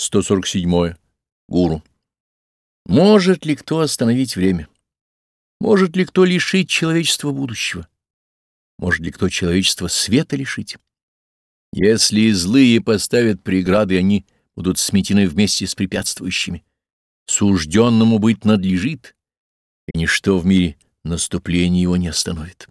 147. Гуру. Может ли кто остановить время? Может ли кто лишить человечества будущего? Может ли кто человечество света лишить? Если злые поставят преграды, они будут сметены вместе с препятствующими. Сужденному быть надлежит, и ничто в мире наступление его не остановит.